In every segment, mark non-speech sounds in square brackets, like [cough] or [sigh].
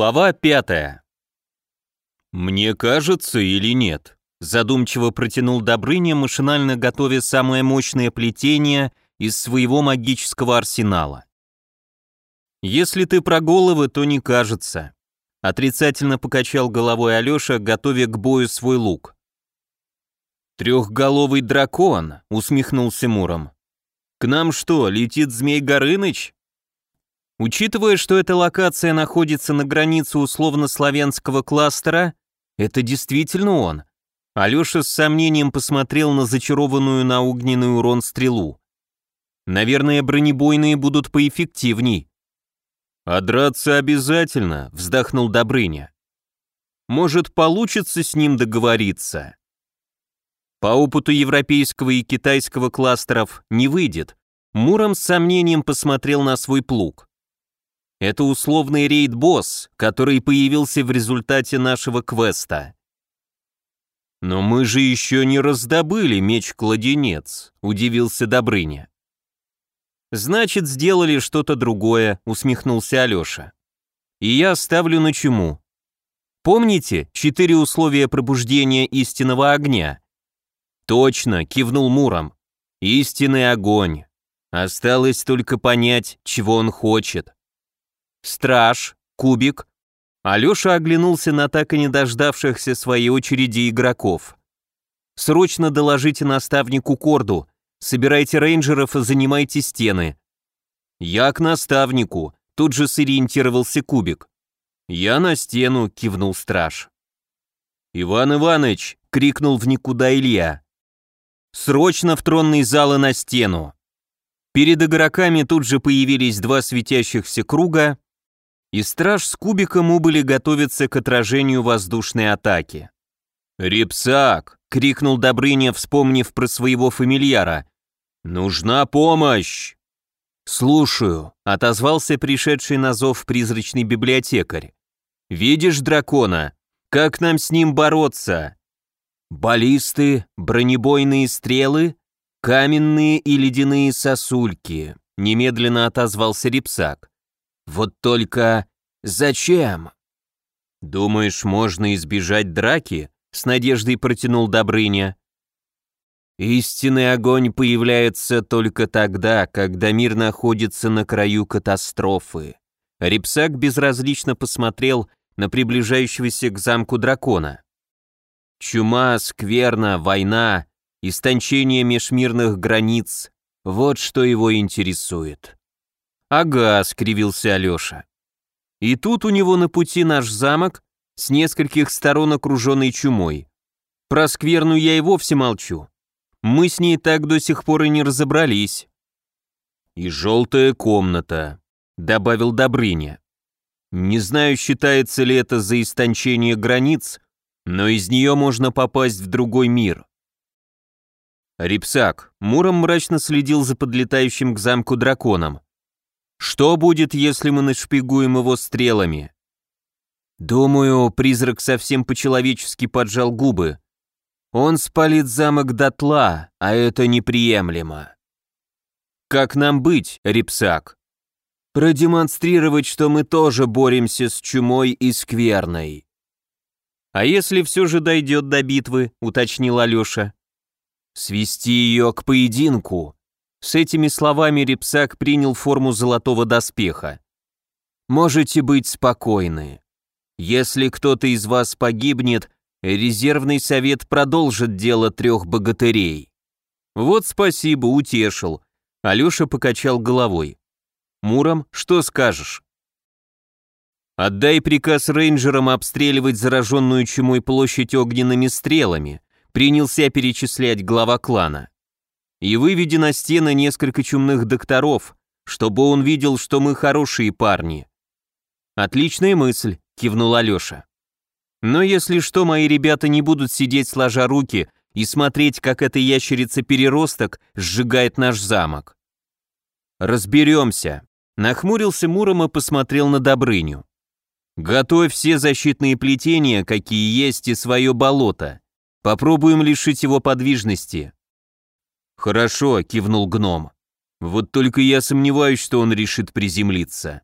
Глава пятая. «Мне кажется или нет?» Задумчиво протянул Добрыня, машинально готовя самое мощное плетение из своего магического арсенала. «Если ты про головы, то не кажется», — отрицательно покачал головой Алеша, готовя к бою свой лук. «Трехголовый дракон», — усмехнулся Муром. «К нам что, летит Змей Горыныч?» Учитывая, что эта локация находится на границе условно-славянского кластера, это действительно он. Алеша с сомнением посмотрел на зачарованную на огненный урон стрелу. Наверное, бронебойные будут поэффективней. «А драться обязательно», — вздохнул Добрыня. «Может, получится с ним договориться?» По опыту европейского и китайского кластеров не выйдет. Муром с сомнением посмотрел на свой плуг. Это условный рейд-босс, который появился в результате нашего квеста. «Но мы же еще не раздобыли меч-кладенец», — удивился Добрыня. «Значит, сделали что-то другое», — усмехнулся Алеша. «И я ставлю на чему. Помните четыре условия пробуждения истинного огня?» «Точно», — кивнул Муром. «Истинный огонь. Осталось только понять, чего он хочет». Страж, Кубик. Алеша оглянулся на так и не дождавшихся своей очереди игроков. «Срочно доложите наставнику Корду. Собирайте рейнджеров и занимайте стены». «Я к наставнику», — тут же сориентировался Кубик. «Я на стену», — кивнул страж. «Иван Иваныч!» — крикнул в никуда Илья. «Срочно в тронный зал и на стену!» Перед игроками тут же появились два светящихся круга, и страж с кубиком убыли готовиться к отражению воздушной атаки. «Репсак!» — крикнул Добрыня, вспомнив про своего фамильяра. «Нужна помощь!» «Слушаю», — отозвался пришедший на зов призрачный библиотекарь. «Видишь дракона? Как нам с ним бороться?» «Баллисты, бронебойные стрелы, каменные и ледяные сосульки», — немедленно отозвался Репсак. Вот только зачем? Думаешь, можно избежать драки? С надеждой протянул Добрыня. Истинный огонь появляется только тогда, когда мир находится на краю катастрофы. Репсак безразлично посмотрел на приближающегося к замку дракона. Чума, скверна, война, истончение межмирных границ — вот что его интересует. «Ага», — скривился Алеша. И тут у него на пути наш замок, с нескольких сторон окруженный чумой. Про скверну я и вовсе молчу. Мы с ней так до сих пор и не разобрались. «И желтая комната», — добавил Добрыня. «Не знаю, считается ли это за истончение границ, но из нее можно попасть в другой мир». Рипсак Муром мрачно следил за подлетающим к замку драконом. Что будет, если мы нашпигуем его стрелами? Думаю, призрак совсем по-человечески поджал губы. Он спалит замок дотла, а это неприемлемо. Как нам быть, Репсак? Продемонстрировать, что мы тоже боремся с чумой и скверной. А если все же дойдет до битвы, уточнил Алеша. Свести ее к поединку, с этими словами Репсак принял форму золотого доспеха. «Можете быть спокойны. Если кто-то из вас погибнет, резервный совет продолжит дело трех богатырей». «Вот спасибо, утешил», — Алеша покачал головой. «Муром, что скажешь?» «Отдай приказ рейнджерам обстреливать зараженную чумой площадь огненными стрелами», принялся перечислять глава клана и выведи на стены несколько чумных докторов, чтобы он видел, что мы хорошие парни». «Отличная мысль», — кивнул Алеша. «Но если что, мои ребята не будут сидеть сложа руки и смотреть, как эта ящерица-переросток сжигает наш замок». «Разберемся», — нахмурился Муром и посмотрел на Добрыню. «Готовь все защитные плетения, какие есть, и свое болото. Попробуем лишить его подвижности. «Хорошо», — кивнул гном. «Вот только я сомневаюсь, что он решит приземлиться».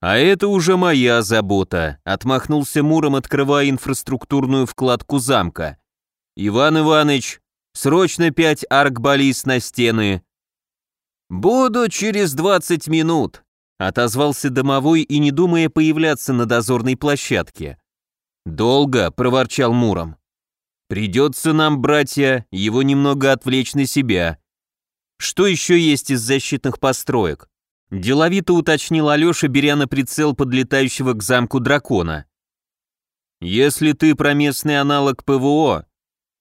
«А это уже моя забота», — отмахнулся Муром, открывая инфраструктурную вкладку замка. «Иван Иванович, срочно пять аркбаллист на стены». «Буду через двадцать минут», — отозвался домовой и не думая появляться на дозорной площадке. «Долго», — проворчал Муром. «Придется нам, братья, его немного отвлечь на себя. Что еще есть из защитных построек?» Деловито уточнил Алеша, беря на прицел подлетающего к замку дракона. «Если ты про местный аналог ПВО,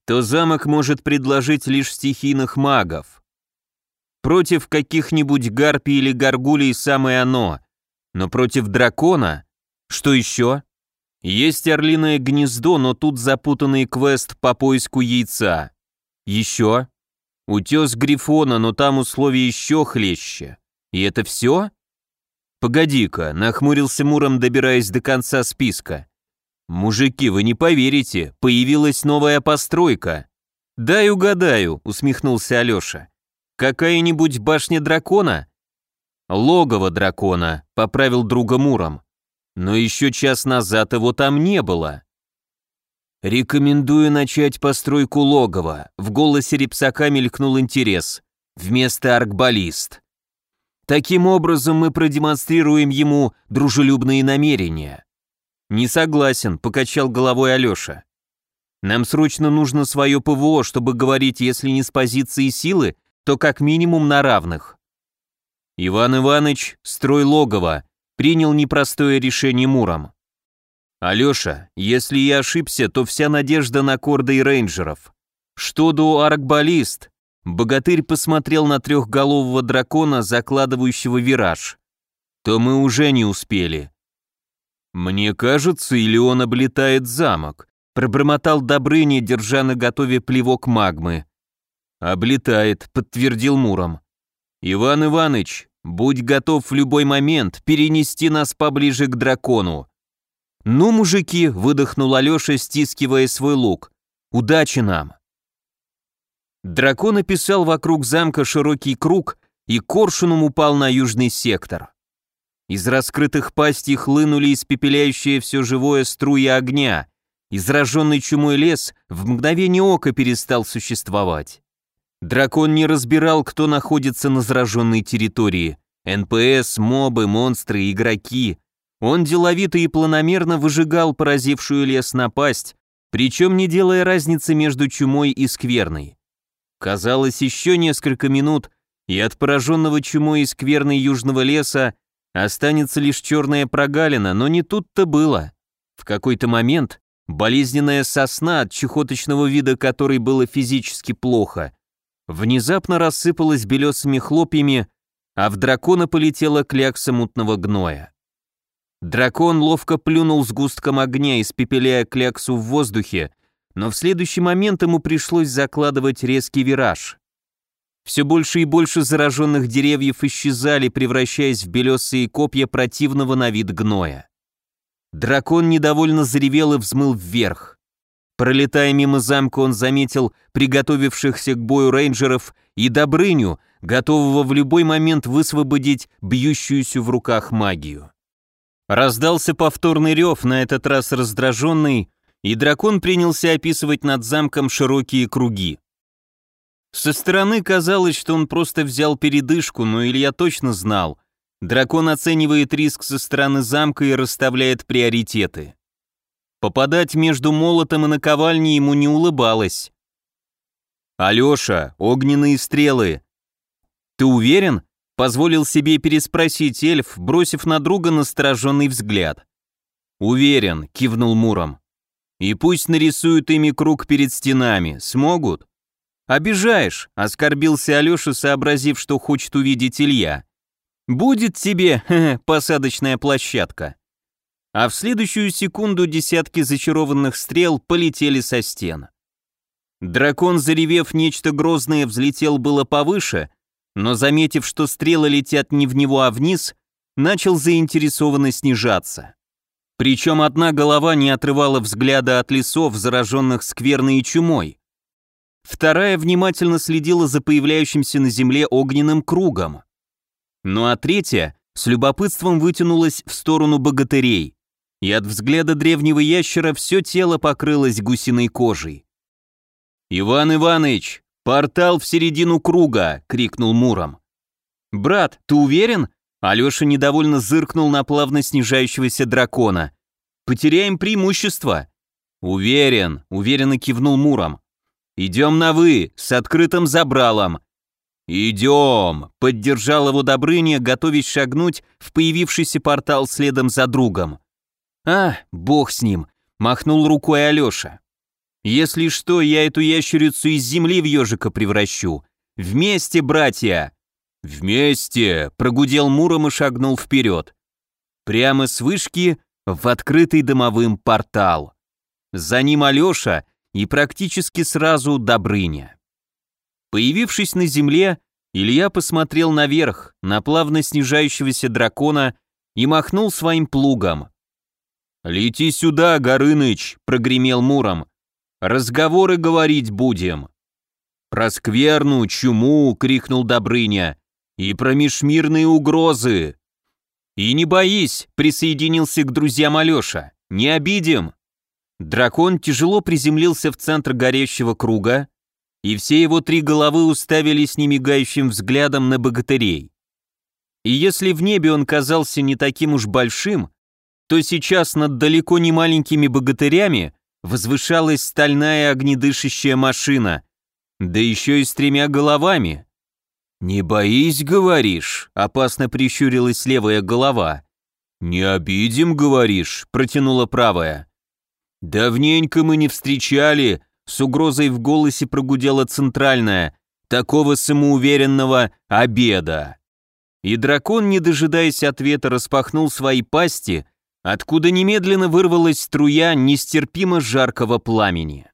то замок может предложить лишь стихийных магов. Против каких-нибудь гарпий или горгулей самое оно, но против дракона? Что еще? Есть орлиное гнездо, но тут запутанный квест по поиску яйца. Еще? Утес Грифона, но там условия еще хлеще. И это все? Погоди-ка, нахмурился Муром, добираясь до конца списка. Мужики, вы не поверите, появилась новая постройка. Дай угадаю, усмехнулся Алеша. Какая-нибудь башня дракона? Логово дракона, поправил друга Муром. Но еще час назад его там не было. «Рекомендую начать постройку логова», — в голосе Репсака мелькнул интерес. «Вместо аркбаллист. Таким образом мы продемонстрируем ему дружелюбные намерения. Не согласен, покачал головой Алёша. Нам срочно нужно свое ПВО, чтобы говорить, если не с позиции силы, то как минимум на равных. Иван Иванович, строй логово, принял непростое решение Муром. Алёша, если я ошибся, то вся надежда на Корда и рейнджеров. Что до аркбаллист, Богатырь посмотрел на трехголового дракона, закладывающего вираж. То мы уже не успели. Мне кажется, или он облетает замок, пробормотал Добрыня, держа на готове плевок магмы. Облетает, подтвердил Муром. Иван Иваныч, будь готов в любой момент перенести нас поближе к дракону. Ну, мужики, выдохнул Алеша, стискивая свой лук. Удачи нам. Дракон описал вокруг замка широкий круг и коршуном упал на южный сектор. Из раскрытых пастей хлынули испепеляющие все живое струи огня. Израженный чумой лес в мгновение ока перестал существовать. Дракон не разбирал, кто находится на зараженной территории. НПС, мобы, монстры, игроки. Он деловито и планомерно выжигал поразившую лес напасть, причем не делая разницы между чумой и скверной. Казалось, еще несколько минут, и от пораженного чумой и скверной южного леса останется лишь черная прогалина, но не тут-то было. В какой-то момент болезненная сосна, от чехоточного вида которой было физически плохо, внезапно рассыпалась белесыми хлопьями, а в дракона полетела клякса мутного гноя. Дракон ловко плюнул с густком огня, испепеляя кляксу в воздухе, но в следующий момент ему пришлось закладывать резкий вираж. Все больше и больше зараженных деревьев исчезали, превращаясь в белесые копья противного на вид гноя. Дракон недовольно заревел и взмыл вверх. Пролетая мимо замка, он заметил приготовившихся к бою рейнджеров и Добрыню, готового в любой момент высвободить бьющуюся в руках магию. Раздался повторный рев, на этот раз раздраженный, и дракон принялся описывать над замком широкие круги. Со стороны казалось, что он просто взял передышку, но Илья точно знал. Дракон оценивает риск со стороны замка и расставляет приоритеты. Попадать между молотом и наковальней ему не улыбалось. «Алеша, огненные стрелы!» «Ты уверен?» — позволил себе переспросить эльф, бросив на друга настороженный взгляд. «Уверен», — кивнул Муром. И пусть нарисуют ими круг перед стенами. Смогут? Обижаешь, оскорбился Алеша, сообразив, что хочет увидеть Илья. Будет тебе, [laughs] посадочная площадка. А в следующую секунду десятки зачарованных стрел полетели со стен. Дракон, заревев нечто грозное, взлетел было повыше, но, заметив, что стрелы летят не в него, а вниз, начал заинтересованно снижаться. Причем одна голова не отрывала взгляда от лесов, зараженных скверной чумой. Вторая внимательно следила за появляющимся на земле огненным кругом. Ну а третья с любопытством вытянулась в сторону богатырей, и от взгляда древнего ящера все тело покрылось гусиной кожей. «Иван Иваныч, портал в середину круга!» — крикнул Муром. «Брат, ты уверен?» Алеша недовольно зыркнул на плавно снижающегося дракона. «Потеряем преимущество». «Уверен», — уверенно кивнул Муром. «Идем на «вы», с открытым забралом». «Идем», — поддержал его Добрыня, готовясь шагнуть в появившийся портал следом за другом. «А, бог с ним», — махнул рукой Алеша. «Если что, я эту ящерицу из земли в ежика превращу. Вместе, братья!» «Вместе!» — прогудел Муром и шагнул вперед. Прямо с вышки в открытый дымовым портал. За ним Алеша и практически сразу Добрыня. Появившись на земле, Илья посмотрел наверх, на плавно снижающегося дракона и махнул своим плугом. «Лети сюда, Горыныч!» — прогремел Муром. «Разговоры говорить будем!» «Про скверну, чуму!» — крикнул Добрыня и про межмирные угрозы. И не боись, присоединился к друзьям Алеша, не обидим. Дракон тяжело приземлился в центр горящего круга, и все его три головы уставились немигающим взглядом на богатырей. И если в небе он казался не таким уж большим, то сейчас над далеко не маленькими богатырями возвышалась стальная огнедышащая машина, да еще и с тремя головами. «Не боись, говоришь?» — опасно прищурилась левая голова. «Не обидим, говоришь?» — протянула правая. «Давненько мы не встречали», — с угрозой в голосе прогудела центральная, «такого самоуверенного обеда». И дракон, не дожидаясь ответа, распахнул свои пасти, откуда немедленно вырвалась струя нестерпимо жаркого пламени.